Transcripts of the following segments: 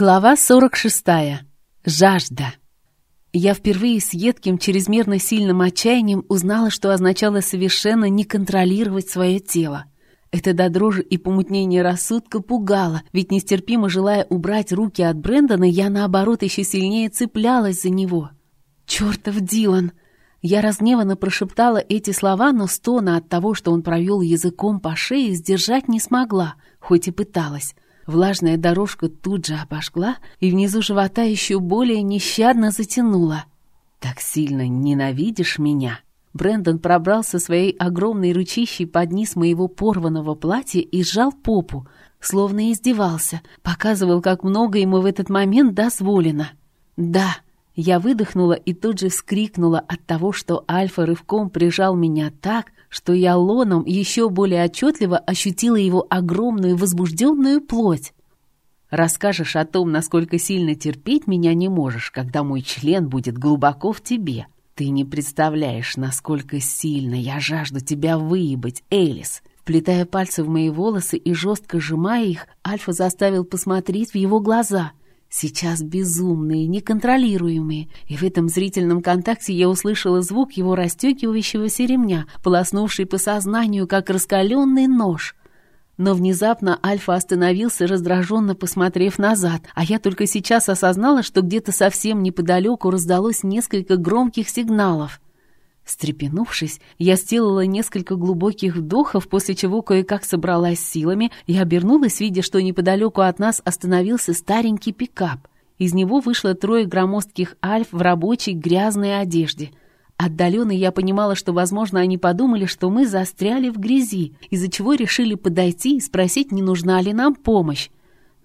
Глава 46. Жажда. Я впервые с едким, чрезмерно сильным отчаянием узнала, что означало совершенно не контролировать свое тело. Это до дрожи и помутнения рассудка пугало, ведь нестерпимо желая убрать руки от Брэндона, я, наоборот, еще сильнее цеплялась за него. «Чертов Дилан!» Я разгневанно прошептала эти слова, но стона от того, что он провел языком по шее, сдержать не смогла, хоть и пыталась. Влажная дорожка тут же обожгла, и внизу живота еще более нещадно затянула. «Так сильно ненавидишь меня?» Брендон пробрался своей огромной ручищей под низ моего порванного платья и сжал попу, словно издевался, показывал, как много ему в этот момент дозволено. «Да!» Я выдохнула и тут же вскрикнула от того, что Альфа рывком прижал меня так, что я лоном еще более отчетливо ощутила его огромную возбужденную плоть. Расскажешь о том, насколько сильно терпеть меня не можешь, когда мой член будет глубоко в тебе. Ты не представляешь, насколько сильно я жажду тебя выебать, Элис. Вплетая пальцы в мои волосы и жестко сжимая их, Альфа заставил посмотреть в его глаза — Сейчас безумные, неконтролируемые, и в этом зрительном контакте я услышала звук его расстегивающегося ремня, полоснувший по сознанию, как раскаленный нож. Но внезапно Альфа остановился, раздраженно посмотрев назад, а я только сейчас осознала, что где-то совсем неподалеку раздалось несколько громких сигналов — Встрепенувшись, я сделала несколько глубоких вдохов, после чего кое-как собралась силами и обернулась, видя, что неподалеку от нас остановился старенький пикап. Из него вышло трое громоздких альф в рабочей грязной одежде. Отдаленно я понимала, что, возможно, они подумали, что мы застряли в грязи, из-за чего решили подойти и спросить, не нужна ли нам помощь.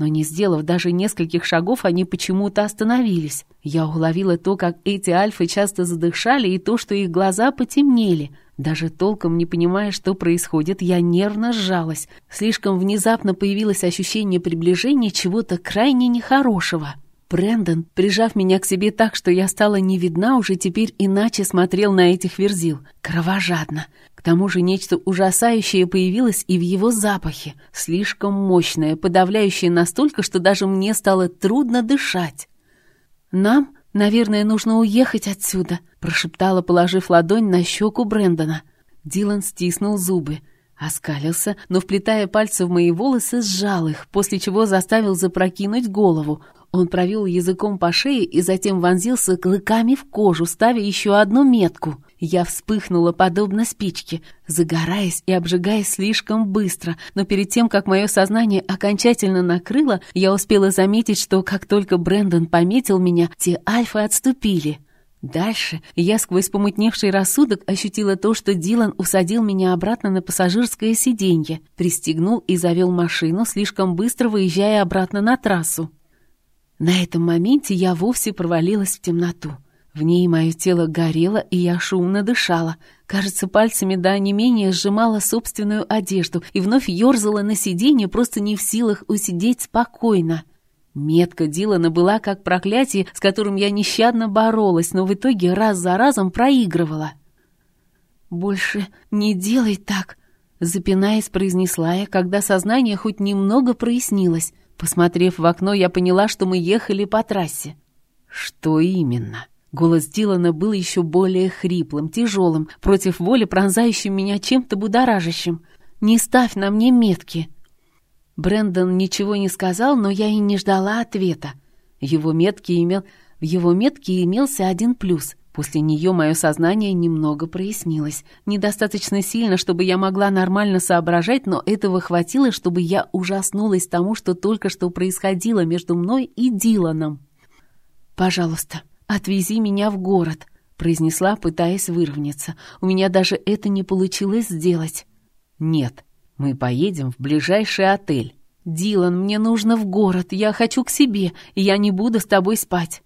Но не сделав даже нескольких шагов, они почему-то остановились. Я уловила то, как эти альфы часто задышали, и то, что их глаза потемнели. Даже толком не понимая, что происходит, я нервно сжалась. Слишком внезапно появилось ощущение приближения чего-то крайне нехорошего. Брэндон, прижав меня к себе так, что я стала не видна, уже теперь иначе смотрел на этих верзил. Кровожадно. К тому же нечто ужасающее появилось и в его запахе. Слишком мощное, подавляющее настолько, что даже мне стало трудно дышать. «Нам, наверное, нужно уехать отсюда», прошептала, положив ладонь на щеку Брэндона. Дилан стиснул зубы. Оскалился, но, вплетая пальцы в мои волосы, сжал их, после чего заставил запрокинуть голову. Он провел языком по шее и затем вонзился клыками в кожу, ставя еще одну метку. Я вспыхнула подобно спичке, загораясь и обжигаясь слишком быстро, но перед тем, как мое сознание окончательно накрыло, я успела заметить, что как только Брэндон пометил меня, те альфы отступили. Дальше я сквозь помутневший рассудок ощутила то, что Дилан усадил меня обратно на пассажирское сиденье, пристегнул и завел машину, слишком быстро выезжая обратно на трассу. На этом моменте я вовсе провалилась в темноту. В ней мое тело горело, и я шумно дышала. Кажется, пальцами да не менее сжимала собственную одежду и вновь ерзала на сиденье, просто не в силах усидеть спокойно. Метка Дилана была как проклятие, с которым я нещадно боролась, но в итоге раз за разом проигрывала. «Больше не делай так», — запинаясь, произнесла я, когда сознание хоть немного прояснилось. Посмотрев в окно, я поняла, что мы ехали по трассе. «Что именно?» Голос Дилана был еще более хриплым, тяжелым, против воли пронзающим меня чем-то будоражащим. «Не ставь на мне метки!» Брэндон ничего не сказал, но я и не ждала ответа. Его метки имел... В его метке имелся один плюс. После нее мое сознание немного прояснилось. Недостаточно сильно, чтобы я могла нормально соображать, но этого хватило, чтобы я ужаснулась тому, что только что происходило между мной и Диланом. «Пожалуйста, отвези меня в город», — произнесла, пытаясь выровняться. «У меня даже это не получилось сделать». «Нет, мы поедем в ближайший отель». «Дилан, мне нужно в город, я хочу к себе, и я не буду с тобой спать».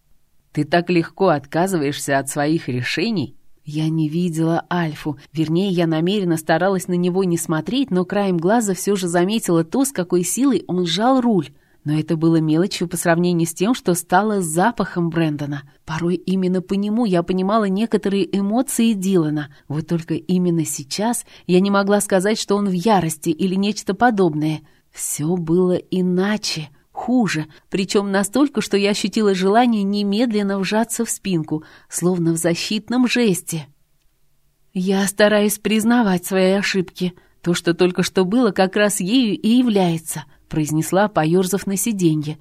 Ты так легко отказываешься от своих решений?» Я не видела Альфу, вернее, я намеренно старалась на него не смотреть, но краем глаза все же заметила то, с какой силой он сжал руль. Но это было мелочью по сравнению с тем, что стало запахом Брэндона. Порой именно по нему я понимала некоторые эмоции Дилана. Вот только именно сейчас я не могла сказать, что он в ярости или нечто подобное. Все было иначе. Хуже, причем настолько, что я ощутила желание немедленно вжаться в спинку, словно в защитном жесте. Я стараюсь признавать свои ошибки. То, что только что было, как раз ею и является, произнесла, поерзав на сиденье.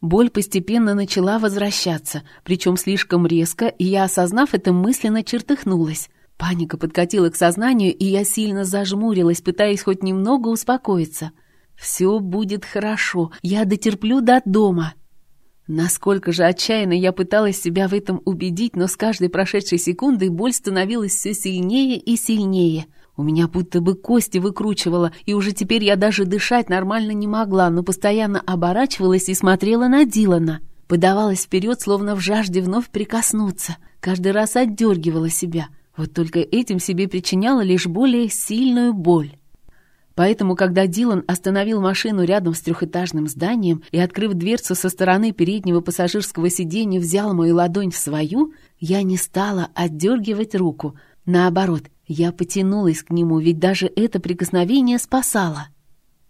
Боль постепенно начала возвращаться, причем слишком резко, и я, осознав это, мысленно чертыхнулась. Паника подкатила к сознанию, и я сильно зажмурилась, пытаясь хоть немного успокоиться — «Все будет хорошо, я дотерплю до дома». Насколько же отчаянно я пыталась себя в этом убедить, но с каждой прошедшей секундой боль становилась все сильнее и сильнее. У меня будто бы кости выкручивало, и уже теперь я даже дышать нормально не могла, но постоянно оборачивалась и смотрела на Дилана. Подавалась вперед, словно в жажде вновь прикоснуться. Каждый раз отдергивала себя. Вот только этим себе причиняла лишь более сильную боль. Поэтому, когда Дилан остановил машину рядом с трехэтажным зданием и, открыв дверцу со стороны переднего пассажирского сиденья, взял мою ладонь в свою, я не стала отдергивать руку. Наоборот, я потянулась к нему, ведь даже это прикосновение спасало.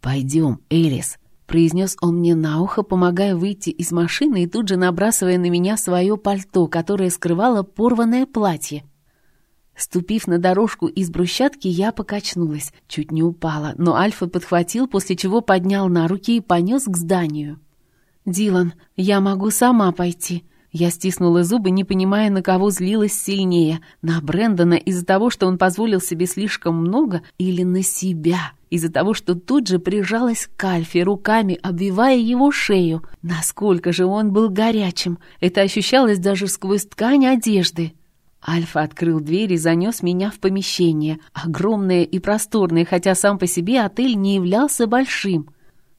«Пойдем, Элис», — произнес он мне на ухо, помогая выйти из машины и тут же набрасывая на меня свое пальто, которое скрывало порванное платье. Ступив на дорожку из брусчатки, я покачнулась, чуть не упала, но Альфа подхватил, после чего поднял на руки и понес к зданию. «Дилан, я могу сама пойти». Я стиснула зубы, не понимая, на кого злилась сильнее. На Брэндона из-за того, что он позволил себе слишком много, или на себя, из-за того, что тут же прижалась к Альфе, руками обвивая его шею. Насколько же он был горячим! Это ощущалось даже сквозь ткань одежды. Альфа открыл дверь и занес меня в помещение, огромное и просторное, хотя сам по себе отель не являлся большим.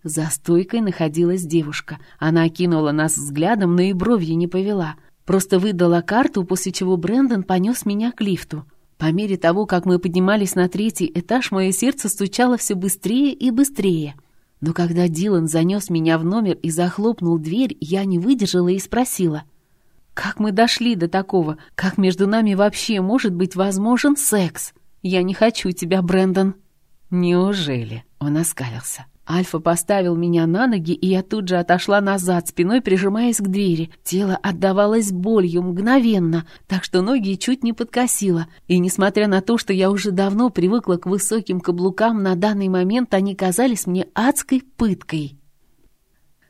За стойкой находилась девушка. Она окинула нас взглядом, но и бровью не повела. Просто выдала карту, после чего Брэндон понес меня к лифту. По мере того, как мы поднимались на третий этаж, мое сердце стучало все быстрее и быстрее. Но когда Дилан занес меня в номер и захлопнул дверь, я не выдержала и спросила — как мы дошли до такого? Как между нами вообще может быть возможен секс? Я не хочу тебя, Брэндон. Неужели? Он оскалился. Альфа поставил меня на ноги, и я тут же отошла назад, спиной прижимаясь к двери. Тело отдавалось болью мгновенно, так что ноги чуть не подкосило. И несмотря на то, что я уже давно привыкла к высоким каблукам, на данный момент они казались мне адской пыткой.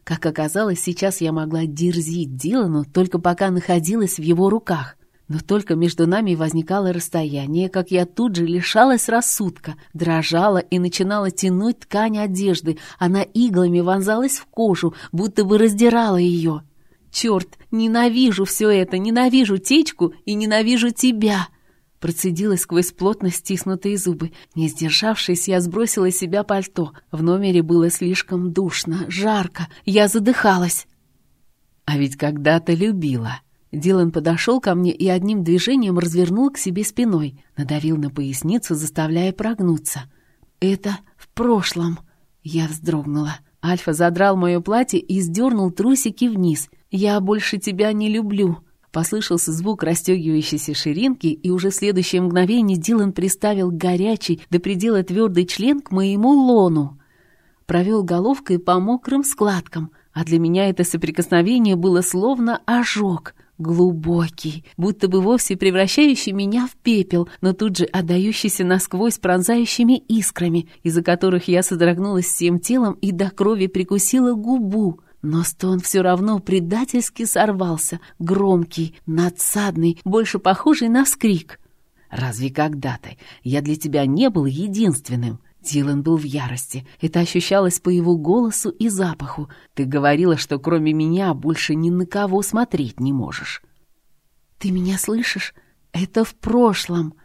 Как оказалось, сейчас я могла дерзить Дилану, только пока находилась в его руках. Но только между нами возникало расстояние, как я тут же лишалась рассудка, дрожала и начинала тянуть ткань одежды. Она иглами вонзалась в кожу, будто бы раздирала ее. «Черт, ненавижу все это, ненавижу течку и ненавижу тебя!» Процедила сквозь плотно стиснутые зубы. Не сдержавшись, я сбросила с себя пальто. В номере было слишком душно, жарко, я задыхалась. А ведь когда-то любила. Дилан подошел ко мне и одним движением развернул к себе спиной, надавил на поясницу, заставляя прогнуться. «Это в прошлом!» Я вздрогнула. Альфа задрал мое платье и сдернул трусики вниз. «Я больше тебя не люблю!» Послышался звук расстегивающейся ширинки, и уже в следующее мгновение Дилан приставил горячий, до предела твердый член к моему лону. Провел головкой по мокрым складкам, а для меня это соприкосновение было словно ожог, глубокий, будто бы вовсе превращающий меня в пепел, но тут же отдающийся насквозь пронзающими искрами, из-за которых я содрогнулась всем телом и до крови прикусила губу. Но стон все равно предательски сорвался, громкий, надсадный, больше похожий на вскрик. «Разве когда-то я для тебя не был единственным?» Дилан был в ярости. Это ощущалось по его голосу и запаху. «Ты говорила, что кроме меня больше ни на кого смотреть не можешь». «Ты меня слышишь? Это в прошлом!»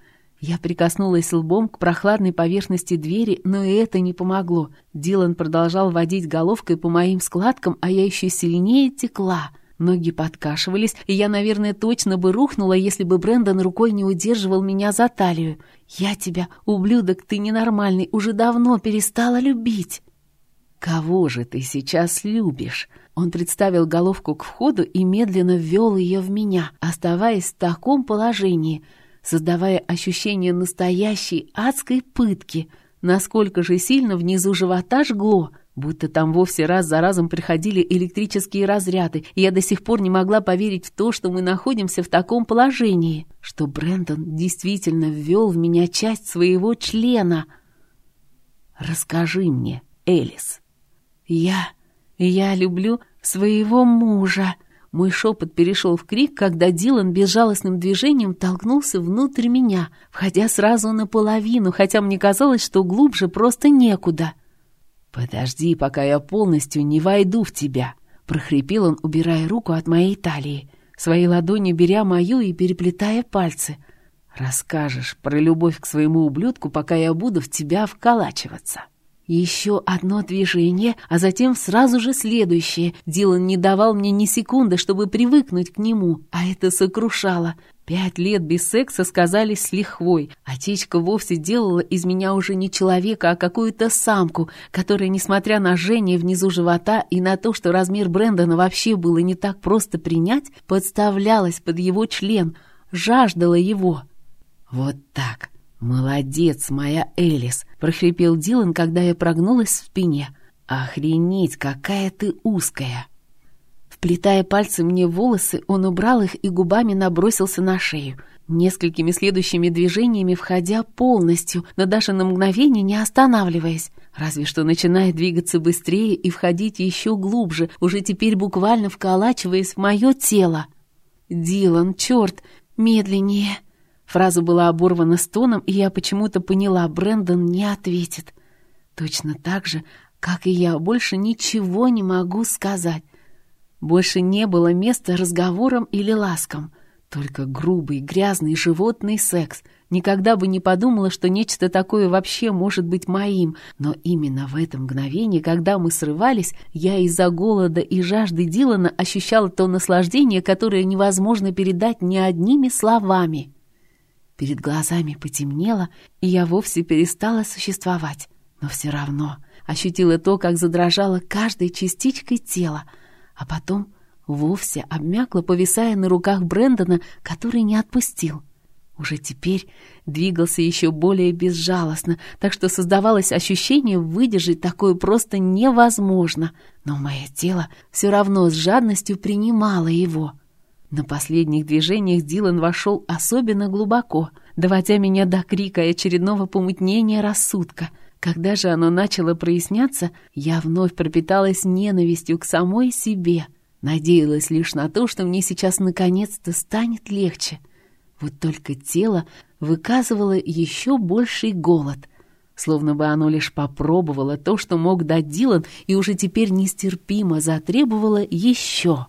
Я прикоснулась лбом к прохладной поверхности двери, но и это не помогло. Дилан продолжал водить головкой по моим складкам, а я еще сильнее текла. Ноги подкашивались, и я, наверное, точно бы рухнула, если бы Брэндон рукой не удерживал меня за талию. «Я тебя, ублюдок, ты ненормальный, уже давно перестала любить». «Кого же ты сейчас любишь?» Он представил головку к входу и медленно ввел ее в меня, оставаясь в таком положении — создавая ощущение настоящей адской пытки. Насколько же сильно внизу живота жгло, Будто там вовсе раз за разом приходили электрические разряды, и я до сих пор не могла поверить в то, что мы находимся в таком положении, что Брэндон действительно ввел в меня часть своего члена. «Расскажи мне, Элис». «Я... я люблю своего мужа», мой шепот перешел в крик, когда Дилан безжалостным движением толкнулся внутрь меня, входя сразу наполовину, хотя мне казалось, что глубже просто некуда. «Подожди, пока я полностью не войду в тебя», — прохрипел он, убирая руку от моей талии, своей ладонью беря мою и переплетая пальцы. «Расскажешь про любовь к своему ублюдку, пока я буду в тебя вколачиваться». Еще одно движение, а затем сразу же следующее. Дилан не давал мне ни секунды, чтобы привыкнуть к нему, а это сокрушало. Пять лет без секса сказались с лихвой, а течка вовсе делала из меня уже не человека, а какую-то самку, которая, несмотря на жжение внизу живота и на то, что размер Брэндона вообще было не так просто принять, подставлялась под его член, жаждала его. Вот так. «Молодец, моя Элис!» — прохрипел Дилан, когда я прогнулась в спине. «Охренеть, какая ты узкая!» Вплетая пальцы мне в волосы, он убрал их и губами набросился на шею, несколькими следующими движениями входя полностью, но даже на мгновение не останавливаясь, разве что начиная двигаться быстрее и входить еще глубже, уже теперь буквально вколачиваясь в мое тело. «Дилан, черт, медленнее!» Фраза была оборвана стоном, и я почему-то поняла, Брэндон не ответит. Точно так же, как и я, больше ничего не могу сказать. Больше не было места разговорам или ласкам. Только грубый, грязный, животный секс. Никогда бы не подумала, что нечто такое вообще может быть моим. Но именно в это мгновение, когда мы срывались, я из-за голода и жажды Дилана ощущала то наслаждение, которое невозможно передать ни одними словами. Перед глазами потемнело, и я вовсе перестала существовать. Но все равно ощутила то, как задрожала каждой частичкой тела, а потом вовсе обмякла, повисая на руках Брэндона, который не отпустил. Уже теперь двигался еще более безжалостно, так что создавалось ощущение выдержать такое просто невозможно, но мое тело все равно с жадностью принимало его — на последних движениях Дилан вошел особенно глубоко, доводя меня до крика и очередного помутнения рассудка. Когда же оно начало проясняться, я вновь пропиталась ненавистью к самой себе. Надеялась лишь на то, что мне сейчас наконец-то станет легче. Вот только тело выказывало еще больший голод, словно бы оно лишь попробовало то, что мог дать Дилан, и уже теперь нестерпимо затребовало еще.